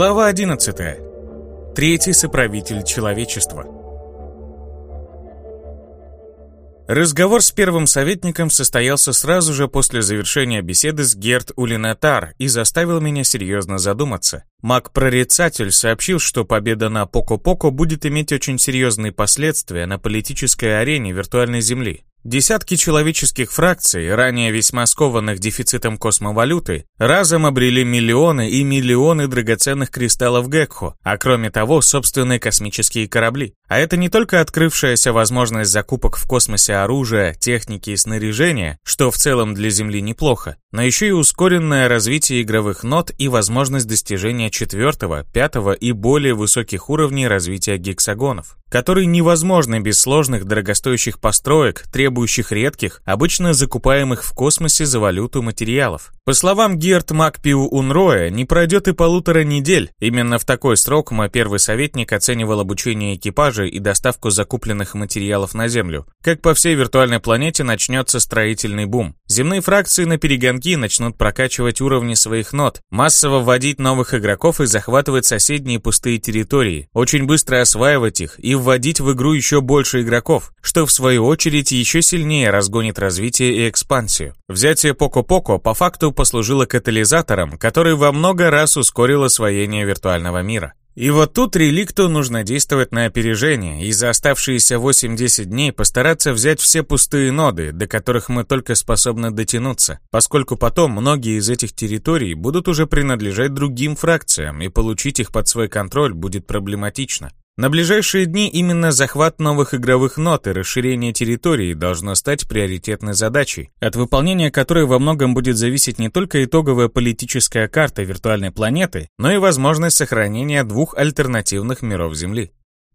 Глава 11. Третий соправитель человечества. Разговор с первым советником состоялся сразу же после завершения беседы с Герт Улинатар и заставил меня серьезно задуматься. Маг-прорицатель сообщил, что победа на Поко-Поко будет иметь очень серьезные последствия на политической арене виртуальной Земли. Десятки человеческих фракций, ранее весьма скованных дефицитом космовалюты, разом обрели миллионы и миллионы драгоценных кристаллов Гекхо, а кроме того, собственные космические корабли. А это не только открывшаяся возможность закупок в космосе оружия, техники и снаряжения, что в целом для Земли неплохо, но еще и ускоренное развитие игровых нот и возможность достижения четвертого, пятого и более высоких уровней развития гексагонов, которые невозможны без сложных дорогостоящих построек, требующих редких, обычно закупаемых в космосе за валюту материалов. По словам Герт Макпиу Унроя, не пройдет и полутора недель. Именно в такой срок мой первый советник оценивал обучение экипажа и доставку закупленных материалов на Землю. Как по всей виртуальной планете начнется строительный бум. Земные фракции на перегонки начнут прокачивать уровни своих нот, массово вводить новых игроков и захватывать соседние пустые территории, очень быстро осваивать их и вводить в игру еще больше игроков, что в свою очередь еще сильнее разгонит развитие и экспансию. Взятие Поко-Поко по факту послужило катализатором, который во много раз ускорил освоение виртуального мира. И вот тут реликту нужно действовать на опережение и за оставшиеся 8-10 дней постараться взять все пустые ноды, до которых мы только способны дотянуться, поскольку потом многие из этих территорий будут уже принадлежать другим фракциям, и получить их под свой контроль будет проблематично. На ближайшие дни именно захват новых игровых нот и расширение территории должно стать приоритетной задачей, от выполнения которой во многом будет зависеть не только итоговая политическая карта виртуальной планеты, но и возможность сохранения двух альтернативных миров Земли.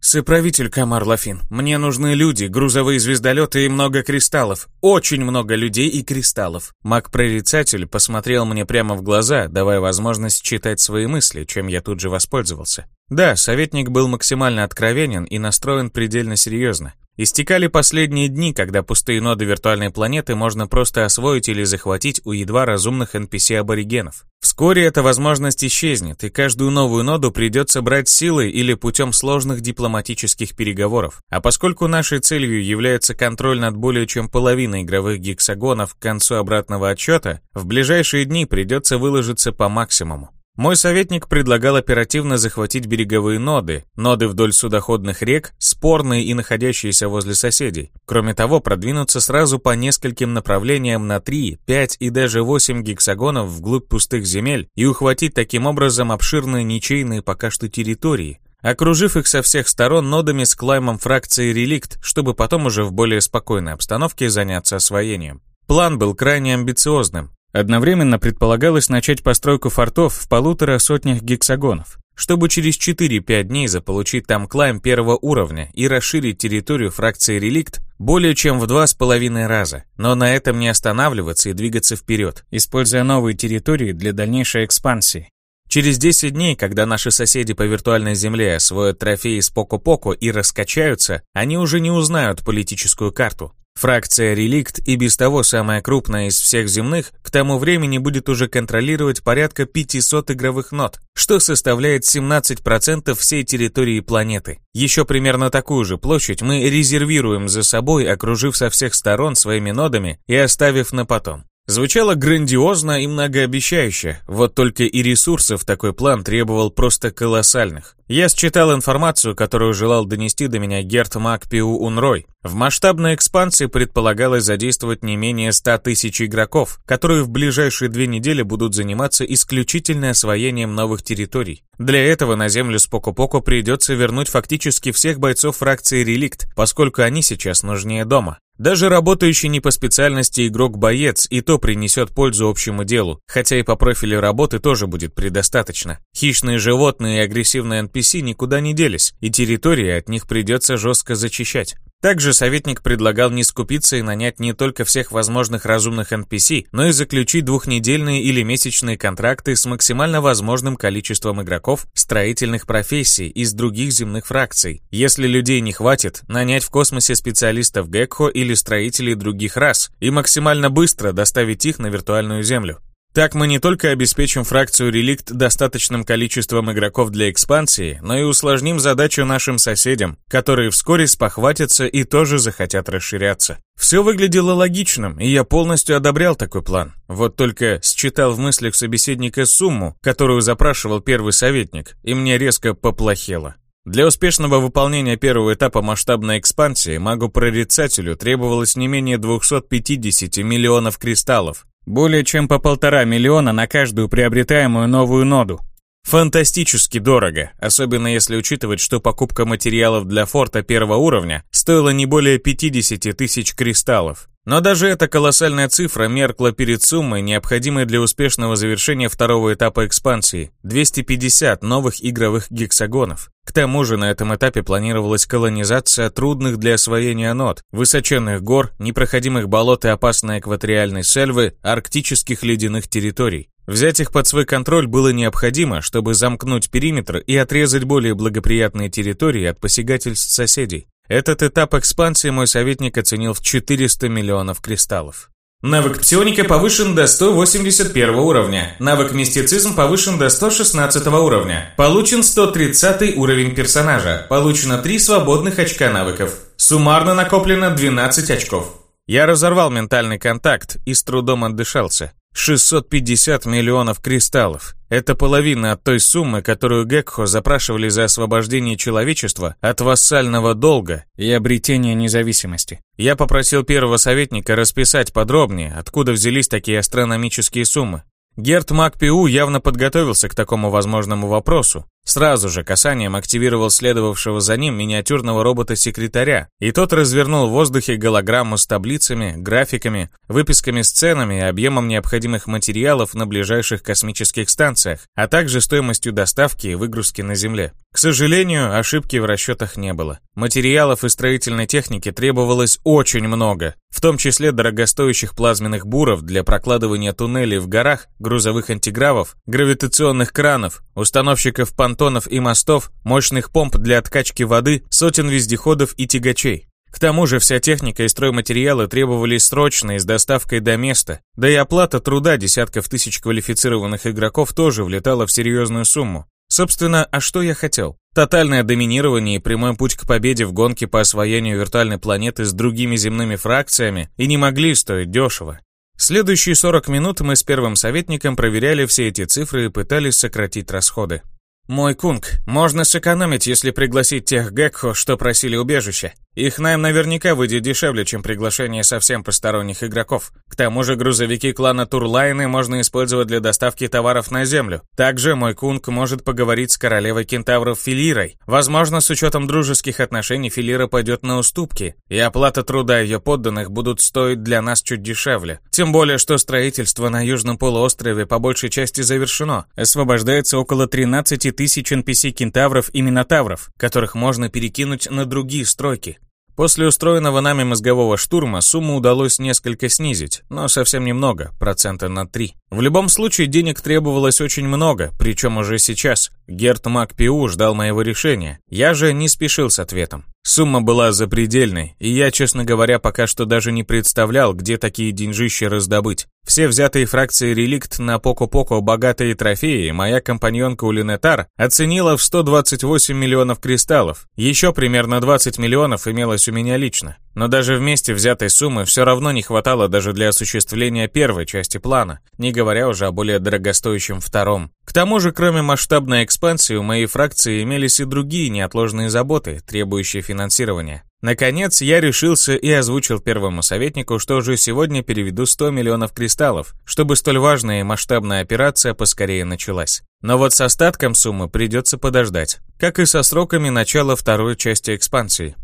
«Соправитель Камар Лафин, мне нужны люди, грузовые звездолеты и много кристаллов. Очень много людей и кристаллов». Маг-прорицатель посмотрел мне прямо в глаза, давая возможность читать свои мысли, чем я тут же воспользовался. Да, советник был максимально откровенен и настроен предельно серьезно. Истекали последние дни, когда пустые ноды виртуальной планеты можно просто освоить или захватить у едва разумных NPC-аборигенов. Вскоре эта возможность исчезнет, и каждую новую ноду придется брать силой или путем сложных дипломатических переговоров. А поскольку нашей целью является контроль над более чем половиной игровых гексагонов к концу обратного отчета, в ближайшие дни придется выложиться по максимуму. Мой советник предлагал оперативно захватить береговые ноды, ноды вдоль судоходных рек, спорные и находящиеся возле соседей. Кроме того, продвинуться сразу по нескольким направлениям на 3, 5 и даже 8 гексагонов вглубь пустых земель и ухватить таким образом обширные ничейные пока что территории, окружив их со всех сторон нодами с клаймом фракции реликт, чтобы потом уже в более спокойной обстановке заняться освоением. План был крайне амбициозным, Одновременно предполагалось начать постройку фортов в полутора сотнях гексагонов, чтобы через 4-5 дней заполучить там клайм первого уровня и расширить территорию фракции реликт более чем в два с половиной раза, но на этом не останавливаться и двигаться вперед, используя новые территории для дальнейшей экспансии. Через 10 дней, когда наши соседи по виртуальной земле освоят трофеи с Поко-Поко и раскачаются, они уже не узнают политическую карту, Фракция «Реликт» и без того самая крупная из всех земных, к тому времени будет уже контролировать порядка 500 игровых нот, что составляет 17% всей территории планеты. Еще примерно такую же площадь мы резервируем за собой, окружив со всех сторон своими нодами и оставив на потом. Звучало грандиозно и многообещающе, вот только и ресурсов такой план требовал просто колоссальных. Я считал информацию, которую желал донести до меня Герт Макпиу Унрой. В масштабной экспансии предполагалось задействовать не менее 100 тысяч игроков, которые в ближайшие две недели будут заниматься исключительно освоением новых территорий. Для этого на землю с Поко-Поко придется вернуть фактически всех бойцов фракции Реликт, поскольку они сейчас нужнее дома. Даже работающий не по специальности игрок-боец и то принесет пользу общему делу, хотя и по профилю работы тоже будет предостаточно. Хищные животные и агрессивные NPC никуда не делись, и территории от них придется жестко зачищать. Также советник предлагал не скупиться и нанять не только всех возможных разумных NPC, но и заключить двухнедельные или месячные контракты с максимально возможным количеством игроков строительных профессий из других земных фракций. Если людей не хватит, нанять в космосе специалистов Гекхо или строителей других рас и максимально быстро доставить их на виртуальную землю. Так мы не только обеспечим фракцию реликт достаточным количеством игроков для экспансии, но и усложним задачу нашим соседям, которые вскоре спохватятся и тоже захотят расширяться. Все выглядело логичным, и я полностью одобрял такой план. Вот только считал в мыслях собеседника сумму, которую запрашивал первый советник, и мне резко поплохело. Для успешного выполнения первого этапа масштабной экспансии магу-прорицателю требовалось не менее 250 миллионов кристаллов, более чем по полтора миллиона на каждую приобретаемую новую ноду. Фантастически дорого, особенно если учитывать, что покупка материалов для форта первого уровня стоила не более 50 тысяч кристаллов. Но даже эта колоссальная цифра меркла перед суммой, необходимой для успешного завершения второго этапа экспансии – 250 новых игровых гексагонов. К тому же на этом этапе планировалась колонизация трудных для освоения нот, высоченных гор, непроходимых болот и опасной экваториальной сельвы, арктических ледяных территорий. Взять их под свой контроль было необходимо, чтобы замкнуть периметр и отрезать более благоприятные территории от посягательств соседей. Этот этап экспансии мой советник оценил в 400 миллионов кристаллов. Навык псионика повышен до 181 уровня. Навык мистицизм повышен до 116 уровня. Получен 130 уровень персонажа. Получено 3 свободных очка навыков. Суммарно накоплено 12 очков. Я разорвал ментальный контакт и с трудом отдышался. 650 миллионов кристаллов. Это половина от той суммы, которую Гекхо запрашивали за освобождение человечества от вассального долга и обретение независимости. Я попросил первого советника расписать подробнее, откуда взялись такие астрономические суммы. Герт Макпиу явно подготовился к такому возможному вопросу. Сразу же касанием активировал следовавшего за ним миниатюрного робота-секретаря, и тот развернул в воздухе голограмму с таблицами, графиками, выписками сценами и объемом необходимых материалов на ближайших космических станциях, а также стоимостью доставки и выгрузки на Земле. К сожалению, ошибки в расчетах не было. Материалов и строительной техники требовалось очень много, в том числе дорогостоящих плазменных буров для прокладывания туннелей в горах, грузовых антигравов, гравитационных кранов, установщиков понтонов и мостов, мощных помп для откачки воды, сотен вездеходов и тягачей. К тому же вся техника и стройматериалы требовались срочно и с доставкой до места, да и оплата труда десятков тысяч квалифицированных игроков тоже влетала в серьезную сумму. Собственно, а что я хотел? Тотальное доминирование и прямой путь к победе в гонке по освоению виртуальной планеты с другими земными фракциями и не могли стоить дешево. Следующие 40 минут мы с первым советником проверяли все эти цифры и пытались сократить расходы. «Мой кунг, можно сэкономить, если пригласить тех Гекхо, что просили убежище. Их найм наверняка выйдет дешевле, чем приглашение совсем посторонних игроков. К тому же грузовики клана Турлайны можно использовать для доставки товаров на землю. Также мой кунг может поговорить с королевой кентавров Филирой. Возможно, с учетом дружеских отношений Филира пойдет на уступки, и оплата труда ее подданных будут стоить для нас чуть дешевле. Тем более, что строительство на Южном полуострове по большей части завершено. Освобождается около 13 тысяч NPC-кентавров и минотавров, которых можно перекинуть на другие стройки. После устроенного нами мозгового штурма сумму удалось несколько снизить, но совсем немного, процента на 3. В любом случае денег требовалось очень много, причем уже сейчас. Герт Макпиу ждал моего решения. Я же не спешил с ответом. Сумма была запредельной, и я, честно говоря, пока что даже не представлял, где такие деньжища раздобыть. Все взятые фракции реликт на Поко-Поко богатые трофеи моя компаньонка Улинетар оценила в 128 миллионов кристаллов. Еще примерно 20 миллионов имелось у меня лично. Но даже вместе взятой суммы все равно не хватало даже для осуществления первой части плана, не говоря уже о более дорогостоящем втором. К тому же, кроме масштабной экспансии, у моей фракции имелись и другие неотложные заботы, требующие финансирования. Наконец, я решился и озвучил первому советнику, что уже сегодня переведу 100 миллионов кристаллов, чтобы столь важная и масштабная операция поскорее началась. Но вот с остатком суммы придется подождать, как и со сроками начала второй части экспансии.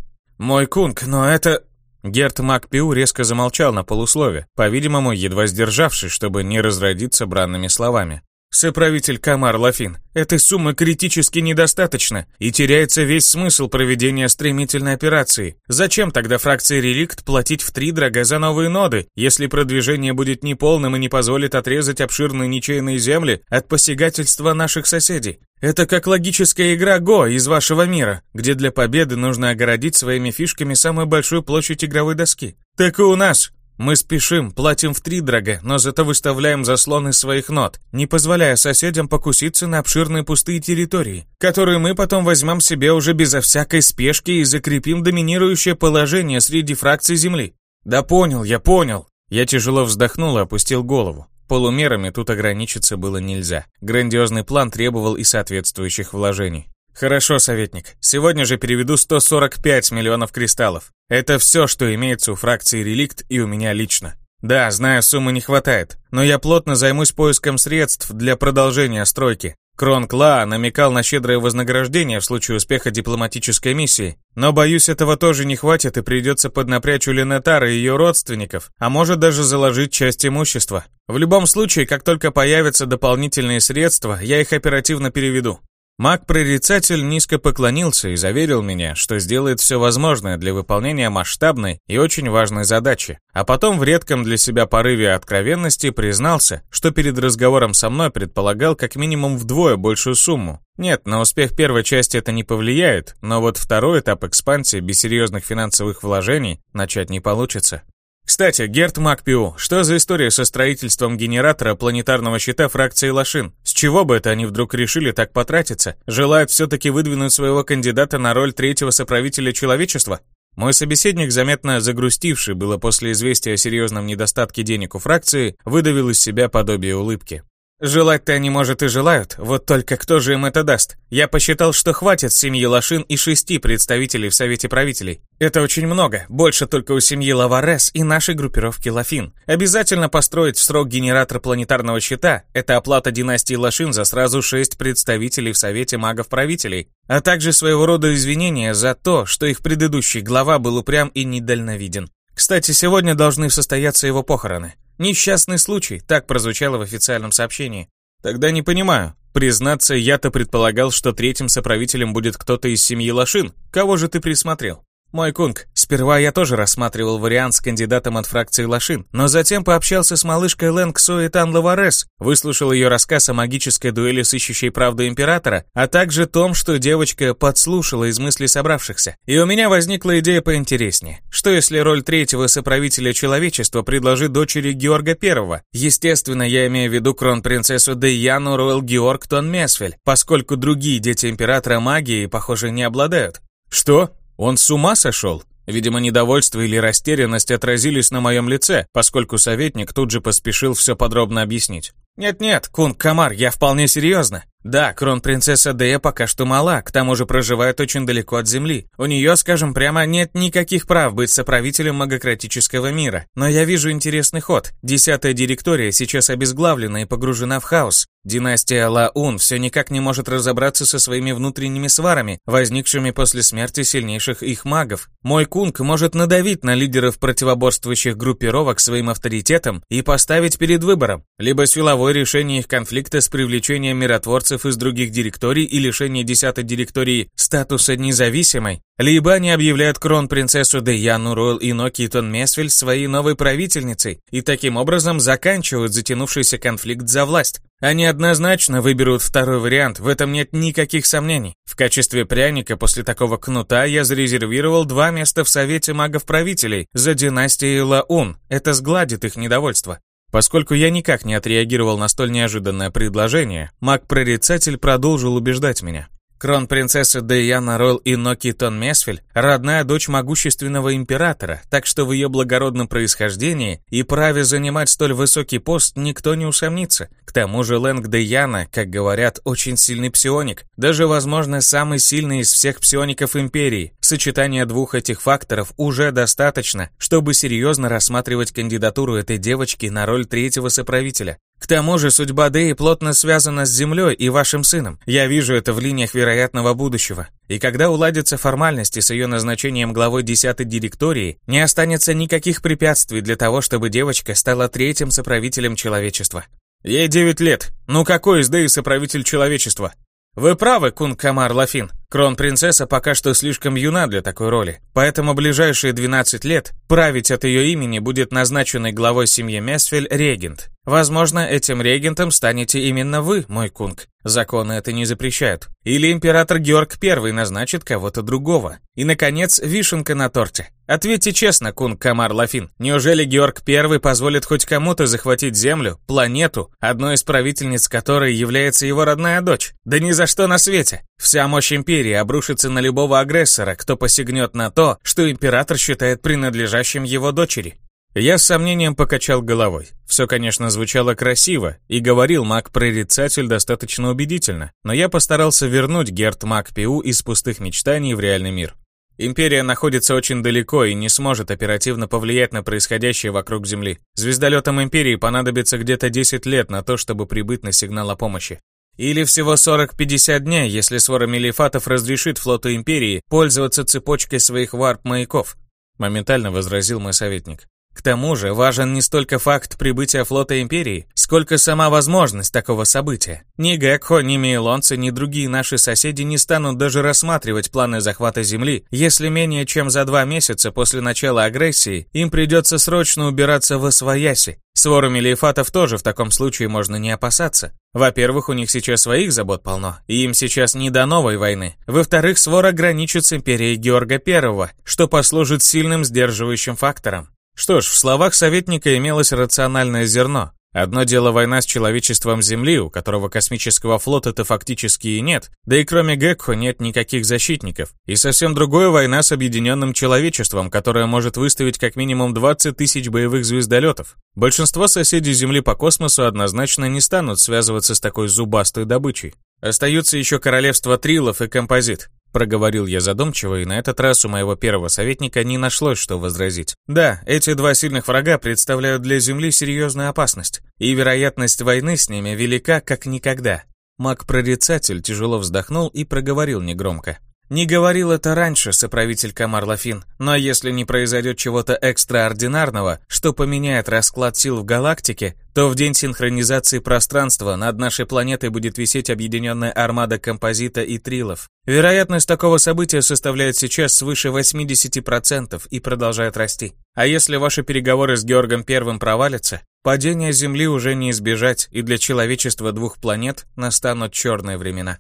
«Мой кунг, но это...» Герт Макпиу резко замолчал на полуслове, по-видимому, едва сдержавшись, чтобы не разродиться бранными словами. Соправитель Камар Лафин, этой суммы критически недостаточно, и теряется весь смысл проведения стремительной операции. Зачем тогда фракции Реликт платить в три дорога за новые ноды, если продвижение будет неполным и не позволит отрезать обширные ничейные земли от посягательства наших соседей? Это как логическая игра Го из вашего мира, где для победы нужно огородить своими фишками самую большую площадь игровой доски. Так и у нас. Мы спешим, платим втридорога, но зато выставляем заслоны своих нот, не позволяя соседям покуситься на обширные пустые территории, которые мы потом возьмем себе уже безо всякой спешки и закрепим доминирующее положение среди фракций Земли. Да понял, я понял. Я тяжело вздохнул и опустил голову. Полумерами тут ограничиться было нельзя. Грандиозный план требовал и соответствующих вложений. Хорошо, советник. Сегодня же переведу 145 миллионов кристаллов. Это все, что имеется у фракции Реликт и у меня лично. Да, знаю, суммы не хватает, но я плотно займусь поиском средств для продолжения стройки. Крон Кла намекал на щедрое вознаграждение в случае успеха дипломатической миссии, но боюсь, этого тоже не хватит и придется поднапрячь у Ленетара и ее родственников, а может даже заложить часть имущества. В любом случае, как только появятся дополнительные средства, я их оперативно переведу. Маг-прорицатель низко поклонился и заверил меня, что сделает все возможное для выполнения масштабной и очень важной задачи, а потом в редком для себя порыве откровенности признался, что перед разговором со мной предполагал как минимум вдвое большую сумму. Нет, на успех первой части это не повлияет, но вот второй этап экспансии без серьезных финансовых вложений начать не получится. Кстати, Герт Макпиу, что за история со строительством генератора планетарного щита фракции Лошин? С чего бы это они вдруг решили так потратиться? Желают все-таки выдвинуть своего кандидата на роль третьего соправителя человечества? Мой собеседник, заметно загрустивший было после известия о серьезном недостатке денег у фракции, выдавил из себя подобие улыбки. Желать-то они, может, и желают, вот только кто же им это даст? Я посчитал, что хватит семьи Лошин и шести представителей в Совете правителей. Это очень много, больше только у семьи Лаварес и нашей группировки Лафин. Обязательно построить в срок генератор планетарного щита – это оплата династии Лошин за сразу шесть представителей в Совете магов-правителей, а также своего рода извинения за то, что их предыдущий глава был упрям и недальновиден. Кстати, сегодня должны состояться его похороны. Несчастный случай, так прозвучало в официальном сообщении. Тогда не понимаю. Признаться, я-то предполагал, что третьим соправителем будет кто-то из семьи Лошин. Кого же ты присмотрел? Мой кунг, сперва я тоже рассматривал вариант с кандидатом от фракции Лошин, но затем пообщался с малышкой Лэнг Суэтан Лаварес, выслушал ее рассказ о магической дуэли с ищущей правду императора, а также том, что девочка подслушала из мыслей собравшихся. И у меня возникла идея поинтереснее. Что если роль третьего соправителя человечества предложит дочери Георга Первого? Естественно, я имею в виду кронпринцессу Дейяну Ройл Георг Тон Месфель, поскольку другие дети императора магии, похоже, не обладают. Что? Он с ума сошел? Видимо, недовольство или растерянность отразились на моем лице, поскольку советник тут же поспешил все подробно объяснить. «Нет-нет, Кун Камар, я вполне серьезно. Да, кронпринцесса Дея пока что мала, к тому же проживает очень далеко от Земли. У нее, скажем прямо, нет никаких прав быть соправителем магократического мира. Но я вижу интересный ход. Десятая директория сейчас обезглавлена и погружена в хаос. Династия Лаун все никак не может разобраться со своими внутренними сварами, возникшими после смерти сильнейших их магов. Мой кунг может надавить на лидеров противоборствующих группировок своим авторитетом и поставить перед выбором. Либо силовое решение их конфликта с привлечением миротворцев выходцев из других директорий и лишение десятой директории статуса независимой, либо они объявляют крон-принцессу Деяну Ройл и Нокитон Месфель своей новой правительницей и таким образом заканчивают затянувшийся конфликт за власть. Они однозначно выберут второй вариант, в этом нет никаких сомнений. В качестве пряника после такого кнута я зарезервировал два места в Совете магов-правителей за династией Лаун. Это сгладит их недовольство. Поскольку я никак не отреагировал на столь неожиданное предложение, маг-прорицатель продолжил убеждать меня. Кронпринцесса Дейяна Ройл Иноки Тон Месфель – родная дочь могущественного императора, так что в ее благородном происхождении и праве занимать столь высокий пост никто не усомнится. К тому же Лэнг Дейяна, как говорят, очень сильный псионик, даже, возможно, самый сильный из всех псиоников Империи. Сочетание двух этих факторов уже достаточно, чтобы серьезно рассматривать кандидатуру этой девочки на роль третьего соправителя. К тому же судьба Дэи плотно связана с Землей и вашим сыном. Я вижу это в линиях вероятного будущего. И когда уладятся формальности с ее назначением главой 10-й директории, не останется никаких препятствий для того, чтобы девочка стала третьим соправителем человечества. Ей 9 лет. Ну какой из Дэи соправитель человечества? Вы правы, Кун Камар Лафин. Кронпринцесса пока что слишком юна для такой роли, поэтому ближайшие 12 лет править от ее имени будет назначенный главой семьи Месфель регент. Возможно, этим регентом станете именно вы, мой кунг. Законы это не запрещают. Или император Георг I назначит кого-то другого. И, наконец, вишенка на торте. Ответьте честно, кун Камар Лафин. Неужели Георг I позволит хоть кому-то захватить Землю, планету, одной из правительниц которой является его родная дочь? Да ни за что на свете. Вся мощь Империи обрушится на любого агрессора, кто посягнет на то, что Император считает принадлежащим его дочери. Я с сомнением покачал головой. Все, конечно, звучало красиво, и говорил маг-прорицатель достаточно убедительно, но я постарался вернуть Герт Маг Пиу из пустых мечтаний в реальный мир. Империя находится очень далеко и не сможет оперативно повлиять на происходящее вокруг Земли. Звездолетам Империи понадобится где-то 10 лет на то, чтобы прибыть на сигнал о помощи. Или всего 40-50 дней, если свора Мелифатов разрешит флоту Империи пользоваться цепочкой своих варп-маяков, моментально возразил мой советник. К тому же важен не столько факт прибытия флота Империи, сколько сама возможность такого события. Ни Гекхо, ни Мейлонцы, ни другие наши соседи не станут даже рассматривать планы захвата Земли, если менее чем за два месяца после начала агрессии им придется срочно убираться в Освояси. Свору Мелиефатов тоже в таком случае можно не опасаться. Во-первых, у них сейчас своих забот полно, и им сейчас не до новой войны. Во-вторых, свор граничит с империей Георга I, что послужит сильным сдерживающим фактором. Что ж, в словах советника имелось рациональное зерно. Одно дело война с человечеством Земли, у которого космического флота-то фактически и нет, да и кроме Гекхо нет никаких защитников. И совсем другое война с объединенным человечеством, которое может выставить как минимум 20 тысяч боевых звездолетов. Большинство соседей Земли по космосу однозначно не станут связываться с такой зубастой добычей. Остаются еще королевство Трилов и Композит. Проговорил я задумчиво, и на этот раз у моего первого советника не нашлось, что возразить. Да, эти два сильных врага представляют для Земли серьезную опасность, и вероятность войны с ними велика как никогда. Маг-прорицатель тяжело вздохнул и проговорил негромко. Не говорил это раньше, соправитель Камар Лафин, но если не произойдет чего-то экстраординарного, что поменяет расклад сил в галактике, то в день синхронизации пространства над нашей планетой будет висеть объединенная армада композита и трилов. Вероятность такого события составляет сейчас свыше 80% и продолжает расти. А если ваши переговоры с Георгом Первым провалятся, падение Земли уже не избежать, и для человечества двух планет настанут черные времена.